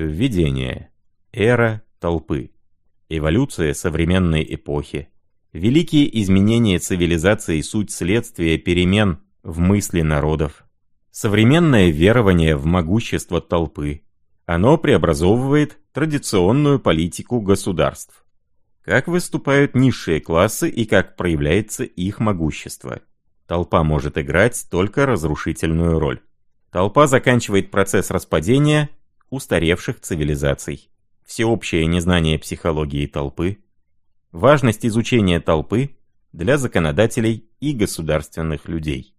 Введение. Эра толпы. Эволюция современной эпохи. Великие изменения цивилизации – суть следствия перемен в мысли народов. Современное верование в могущество толпы. Оно преобразовывает традиционную политику государств. Как выступают низшие классы и как проявляется их могущество. Толпа может играть только разрушительную роль. Толпа заканчивает процесс распадения устаревших цивилизаций. Всеобщее незнание психологии толпы. Важность изучения толпы для законодателей и государственных людей.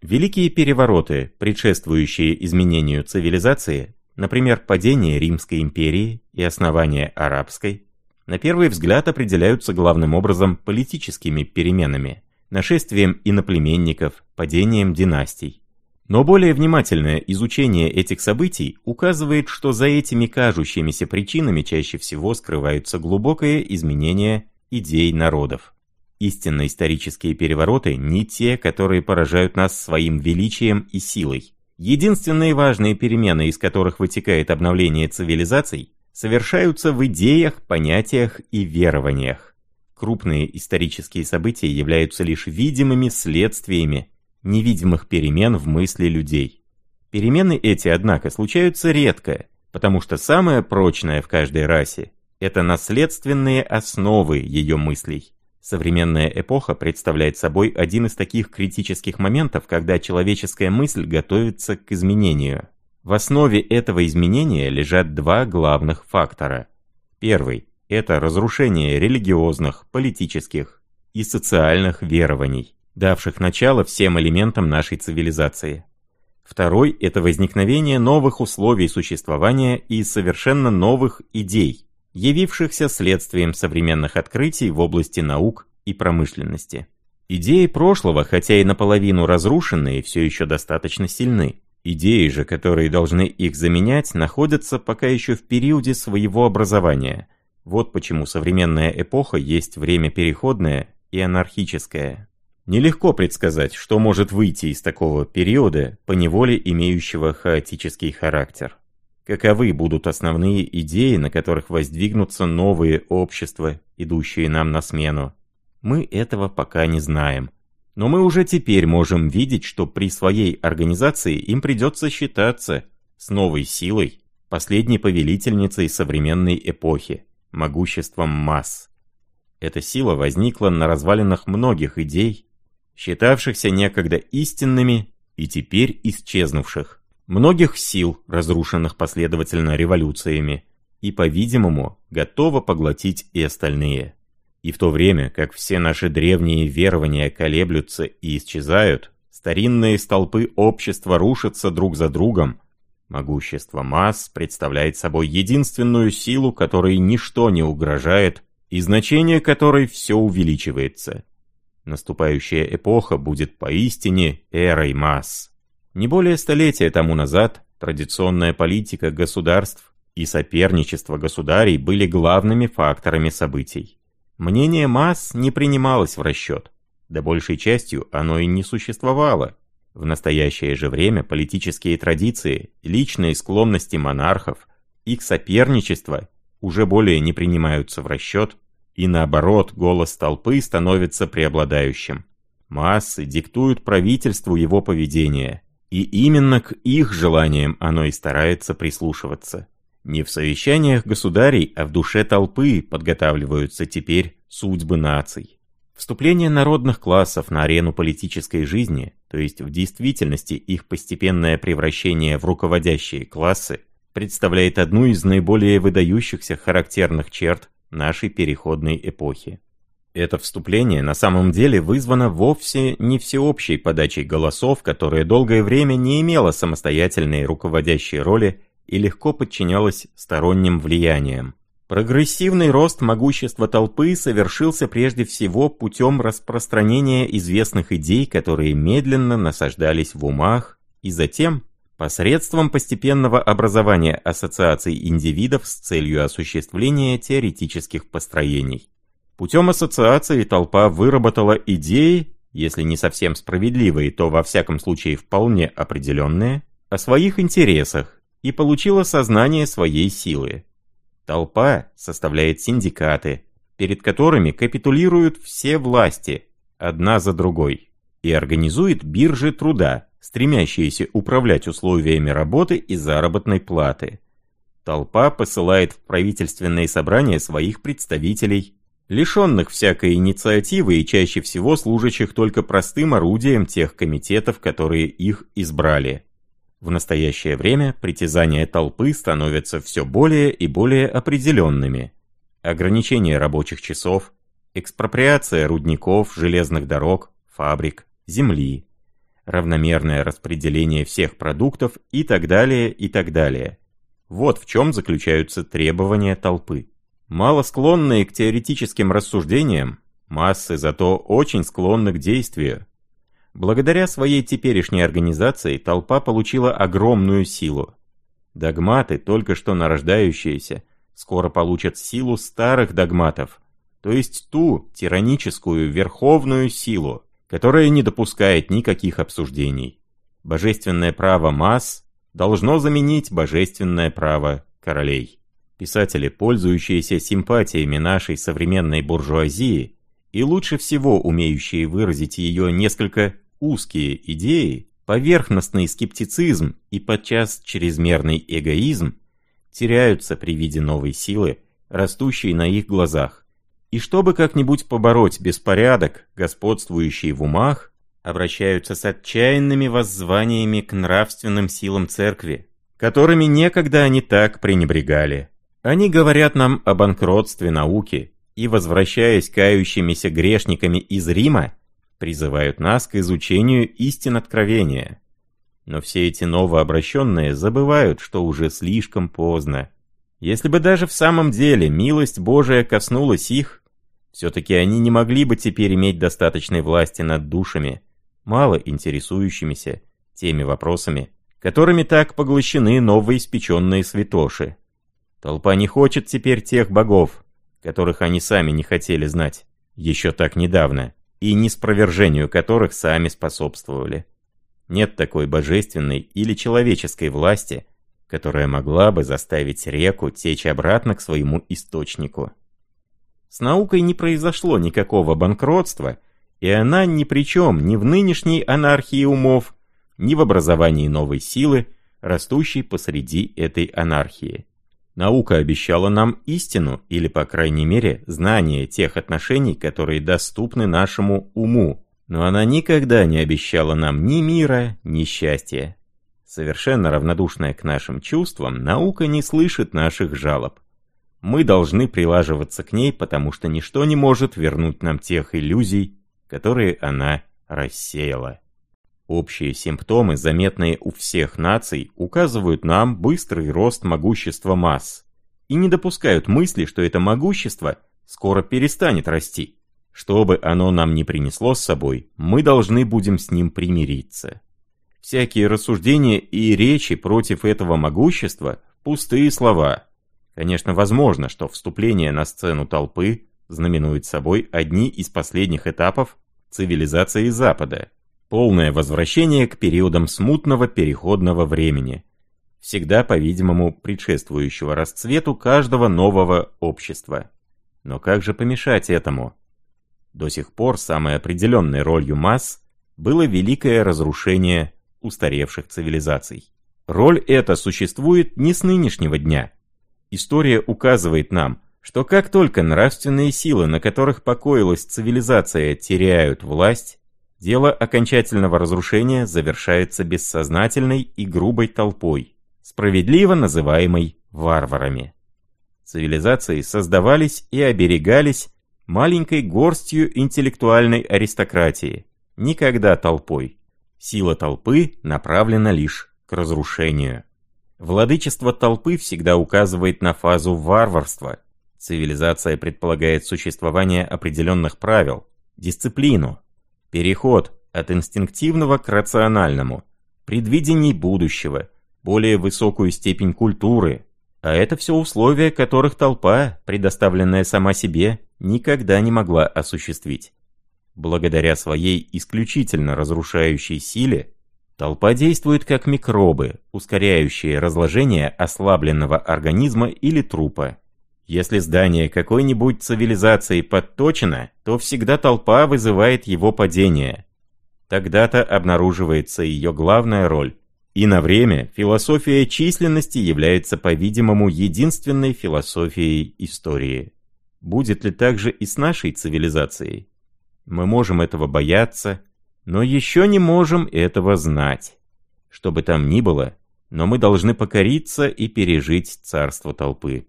Великие перевороты, предшествующие изменению цивилизации, например, падение Римской империи и основание Арабской, на первый взгляд определяются главным образом политическими переменами, нашествием иноплеменников, падением династий. Но более внимательное изучение этих событий указывает, что за этими кажущимися причинами чаще всего скрываются глубокое изменение идей народов. Истинно исторические перевороты не те, которые поражают нас своим величием и силой. Единственные важные перемены, из которых вытекает обновление цивилизаций, совершаются в идеях, понятиях и верованиях. Крупные исторические события являются лишь видимыми следствиями невидимых перемен в мысли людей. Перемены эти, однако, случаются редко, потому что самое прочное в каждой расе – это наследственные основы ее мыслей. Современная эпоха представляет собой один из таких критических моментов, когда человеческая мысль готовится к изменению. В основе этого изменения лежат два главных фактора. Первый – это разрушение религиозных, политических и социальных верований давших начало всем элементам нашей цивилизации. Второй – это возникновение новых условий существования и совершенно новых идей, явившихся следствием современных открытий в области наук и промышленности. Идеи прошлого, хотя и наполовину разрушенные, все еще достаточно сильны. Идеи же, которые должны их заменять, находятся пока еще в периоде своего образования. Вот почему современная эпоха есть время переходное и анархическое. Нелегко предсказать, что может выйти из такого периода, поневоле имеющего хаотический характер. Каковы будут основные идеи, на которых воздвигнутся новые общества, идущие нам на смену? Мы этого пока не знаем. Но мы уже теперь можем видеть, что при своей организации им придется считаться с новой силой, последней повелительницей современной эпохи, могуществом масс. Эта сила возникла на развалинах многих идей считавшихся некогда истинными и теперь исчезнувших, многих сил, разрушенных последовательно революциями, и, по-видимому, готова поглотить и остальные. И в то время, как все наши древние верования колеблются и исчезают, старинные столпы общества рушатся друг за другом, могущество масс представляет собой единственную силу, которой ничто не угрожает, и значение которой все увеличивается. Наступающая эпоха будет поистине эрой масс. Не более столетия тому назад традиционная политика государств и соперничество государей были главными факторами событий. Мнение масс не принималось в расчет, да большей частью оно и не существовало. В настоящее же время политические традиции, личные склонности монархов, их соперничество уже более не принимаются в расчет и наоборот, голос толпы становится преобладающим. Массы диктуют правительству его поведение, и именно к их желаниям оно и старается прислушиваться. Не в совещаниях государей, а в душе толпы подготавливаются теперь судьбы наций. Вступление народных классов на арену политической жизни, то есть в действительности их постепенное превращение в руководящие классы, представляет одну из наиболее выдающихся характерных черт нашей переходной эпохи. Это вступление на самом деле вызвано вовсе не всеобщей подачей голосов, которая долгое время не имела самостоятельной руководящей роли и легко подчинялась сторонним влияниям. Прогрессивный рост могущества толпы совершился прежде всего путем распространения известных идей, которые медленно насаждались в умах, и затем посредством постепенного образования ассоциаций индивидов с целью осуществления теоретических построений. Путем ассоциации толпа выработала идеи, если не совсем справедливые, то во всяком случае вполне определенные, о своих интересах и получила сознание своей силы. Толпа составляет синдикаты, перед которыми капитулируют все власти, одна за другой, и организует биржи труда, стремящиеся управлять условиями работы и заработной платы. Толпа посылает в правительственные собрания своих представителей, лишенных всякой инициативы и чаще всего служащих только простым орудием тех комитетов, которые их избрали. В настоящее время притязания толпы становятся все более и более определенными. Ограничение рабочих часов, экспроприация рудников, железных дорог, фабрик, земли, равномерное распределение всех продуктов и так далее, и так далее. Вот в чем заключаются требования толпы. Мало склонные к теоретическим рассуждениям, массы зато очень склонны к действию, Благодаря своей теперешней организации толпа получила огромную силу. Догматы, только что нарождающиеся, скоро получат силу старых догматов, то есть ту тираническую верховную силу, которая не допускает никаких обсуждений. Божественное право масс должно заменить божественное право королей. Писатели, пользующиеся симпатиями нашей современной буржуазии, и лучше всего умеющие выразить ее несколько узкие идеи, поверхностный скептицизм и подчас чрезмерный эгоизм теряются при виде новой силы, растущей на их глазах. И чтобы как-нибудь побороть беспорядок, господствующий в умах, обращаются с отчаянными воззваниями к нравственным силам церкви, которыми некогда они так пренебрегали. Они говорят нам о банкротстве науки, и, возвращаясь кающимися грешниками из Рима, призывают нас к изучению истин откровения. Но все эти новообращенные забывают, что уже слишком поздно. Если бы даже в самом деле милость Божия коснулась их, все-таки они не могли бы теперь иметь достаточной власти над душами, мало интересующимися теми вопросами, которыми так поглощены новоиспеченные святоши. Толпа не хочет теперь тех богов, которых они сами не хотели знать, еще так недавно, и неспровержению которых сами способствовали. Нет такой божественной или человеческой власти, которая могла бы заставить реку течь обратно к своему источнику. С наукой не произошло никакого банкротства, и она ни при чем ни в нынешней анархии умов, ни в образовании новой силы, растущей посреди этой анархии. Наука обещала нам истину, или, по крайней мере, знание тех отношений, которые доступны нашему уму, но она никогда не обещала нам ни мира, ни счастья. Совершенно равнодушная к нашим чувствам, наука не слышит наших жалоб. Мы должны прилаживаться к ней, потому что ничто не может вернуть нам тех иллюзий, которые она рассеяла. Общие симптомы, заметные у всех наций, указывают нам быстрый рост могущества масс и не допускают мысли, что это могущество скоро перестанет расти. Что бы оно нам ни принесло с собой, мы должны будем с ним примириться. Всякие рассуждения и речи против этого могущества – пустые слова. Конечно, возможно, что вступление на сцену толпы знаменует собой одни из последних этапов цивилизации Запада – Полное возвращение к периодам смутного переходного времени, всегда, по-видимому, предшествующего расцвету каждого нового общества. Но как же помешать этому? До сих пор самой определенной ролью масс было великое разрушение устаревших цивилизаций. Роль эта существует не с нынешнего дня. История указывает нам, что как только нравственные силы, на которых покоилась цивилизация, теряют власть, Дело окончательного разрушения завершается бессознательной и грубой толпой, справедливо называемой варварами. Цивилизации создавались и оберегались маленькой горстью интеллектуальной аристократии, никогда толпой. Сила толпы направлена лишь к разрушению. Владычество толпы всегда указывает на фазу варварства. Цивилизация предполагает существование определенных правил, дисциплину, Переход от инстинктивного к рациональному, предвидений будущего, более высокую степень культуры. А это все условия, которых толпа, предоставленная сама себе, никогда не могла осуществить. Благодаря своей исключительно разрушающей силе, Толпа действует как микробы, ускоряющие разложение ослабленного организма или трупа. Если здание какой-нибудь цивилизации подточено, то всегда толпа вызывает его падение. Тогда-то обнаруживается ее главная роль. И на время философия численности является, по-видимому, единственной философией истории. Будет ли так же и с нашей цивилизацией? Мы можем этого бояться, но еще не можем этого знать. Что бы там ни было, но мы должны покориться и пережить царство толпы.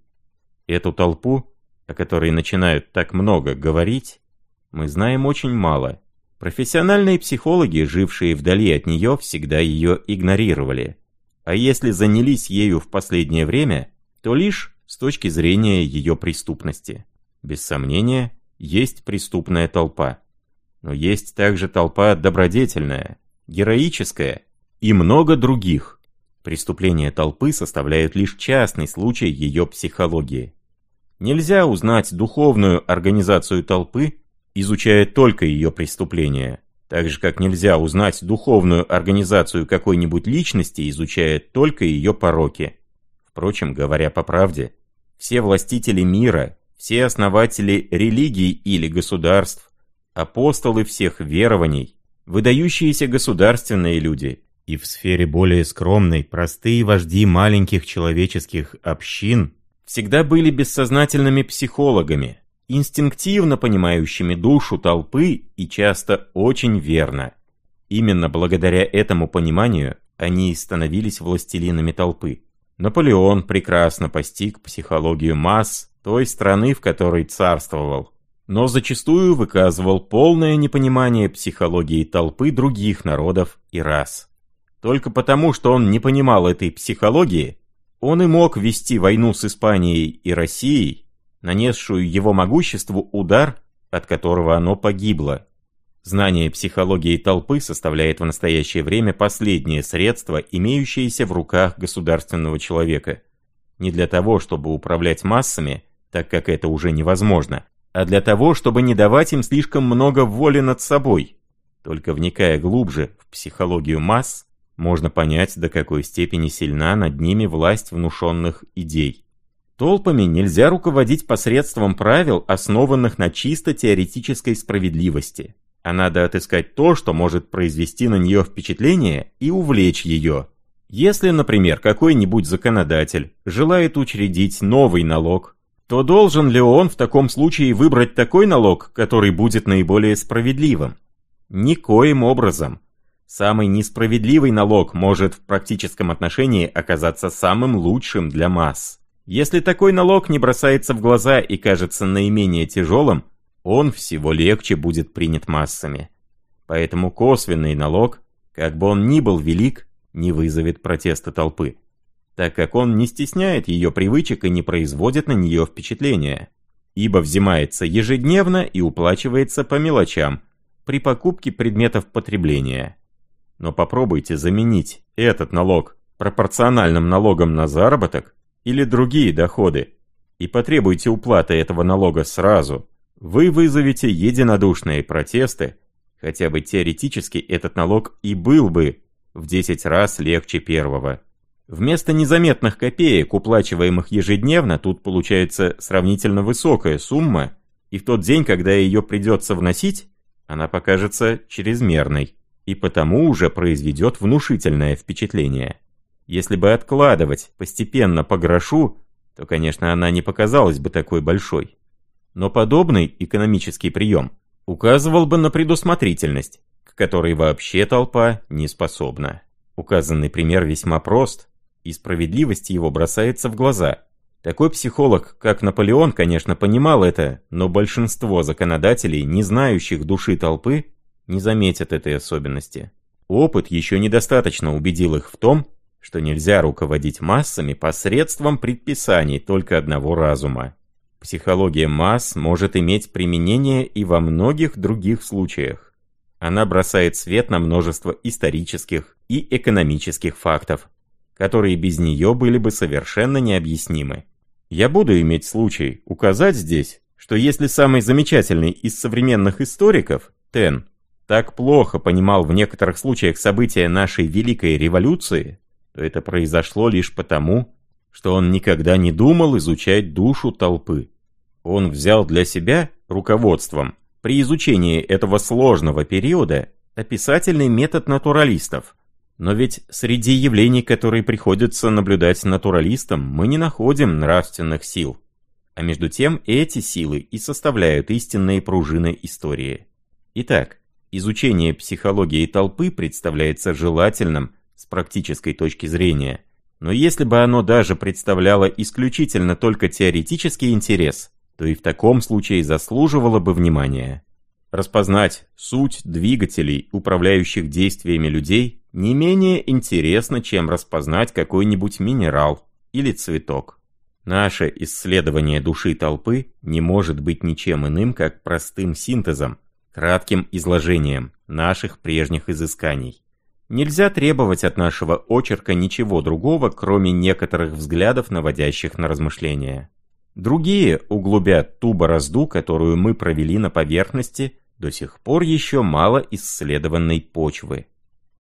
Эту толпу, о которой начинают так много говорить, мы знаем очень мало. Профессиональные психологи, жившие вдали от нее, всегда ее игнорировали. А если занялись ею в последнее время, то лишь с точки зрения ее преступности. Без сомнения, есть преступная толпа. Но есть также толпа добродетельная, героическая и много других. Преступления толпы составляют лишь частный случай ее психологии. Нельзя узнать духовную организацию толпы, изучая только ее преступления, так же как нельзя узнать духовную организацию какой-нибудь личности, изучая только ее пороки. Впрочем, говоря по правде, все властители мира, все основатели религий или государств, апостолы всех верований, выдающиеся государственные люди и в сфере более скромной простые вожди маленьких человеческих общин всегда были бессознательными психологами, инстинктивно понимающими душу толпы и часто очень верно. Именно благодаря этому пониманию они и становились властелинами толпы. Наполеон прекрасно постиг психологию масс той страны, в которой царствовал, но зачастую выказывал полное непонимание психологии толпы других народов и рас. Только потому, что он не понимал этой психологии, он и мог вести войну с Испанией и Россией, нанесшую его могуществу удар, от которого оно погибло. Знание психологии толпы составляет в настоящее время последнее средство, имеющееся в руках государственного человека. Не для того, чтобы управлять массами, так как это уже невозможно, а для того, чтобы не давать им слишком много воли над собой. Только вникая глубже в психологию масс, можно понять, до какой степени сильна над ними власть внушенных идей. Толпами нельзя руководить посредством правил, основанных на чисто теоретической справедливости. А надо отыскать то, что может произвести на нее впечатление и увлечь ее. Если, например, какой-нибудь законодатель желает учредить новый налог, то должен ли он в таком случае выбрать такой налог, который будет наиболее справедливым? Никоим образом. Самый несправедливый налог может в практическом отношении оказаться самым лучшим для масс. Если такой налог не бросается в глаза и кажется наименее тяжелым, он всего легче будет принят массами. Поэтому косвенный налог, как бы он ни был велик, не вызовет протеста толпы, так как он не стесняет ее привычек и не производит на нее впечатления, ибо взимается ежедневно и уплачивается по мелочам при покупке предметов потребления. Но попробуйте заменить этот налог пропорциональным налогом на заработок или другие доходы и потребуйте уплаты этого налога сразу. Вы вызовете единодушные протесты, хотя бы теоретически этот налог и был бы в 10 раз легче первого. Вместо незаметных копеек, уплачиваемых ежедневно, тут получается сравнительно высокая сумма, и в тот день, когда ее придется вносить, она покажется чрезмерной и потому уже произведет внушительное впечатление. Если бы откладывать постепенно по грошу, то, конечно, она не показалась бы такой большой. Но подобный экономический прием указывал бы на предусмотрительность, к которой вообще толпа не способна. Указанный пример весьма прост, и справедливость его бросается в глаза. Такой психолог, как Наполеон, конечно, понимал это, но большинство законодателей, не знающих души толпы, не заметят этой особенности. Опыт еще недостаточно убедил их в том, что нельзя руководить массами посредством предписаний только одного разума. Психология масс может иметь применение и во многих других случаях. Она бросает свет на множество исторических и экономических фактов, которые без нее были бы совершенно необъяснимы. Я буду иметь случай указать здесь, что если самый замечательный из современных историков, Тен, так плохо понимал в некоторых случаях события нашей Великой Революции, то это произошло лишь потому, что он никогда не думал изучать душу толпы. Он взял для себя руководством при изучении этого сложного периода описательный метод натуралистов. Но ведь среди явлений, которые приходится наблюдать натуралистам, мы не находим нравственных сил. А между тем эти силы и составляют истинные пружины истории. Итак, изучение психологии толпы представляется желательным с практической точки зрения. Но если бы оно даже представляло исключительно только теоретический интерес, то и в таком случае заслуживало бы внимания. Распознать суть двигателей, управляющих действиями людей, не менее интересно, чем распознать какой-нибудь минерал или цветок. Наше исследование души толпы не может быть ничем иным, как простым синтезом, кратким изложением наших прежних изысканий. Нельзя требовать от нашего очерка ничего другого, кроме некоторых взглядов, наводящих на размышления. Другие углубят ту борозду, которую мы провели на поверхности до сих пор еще мало исследованной почвы.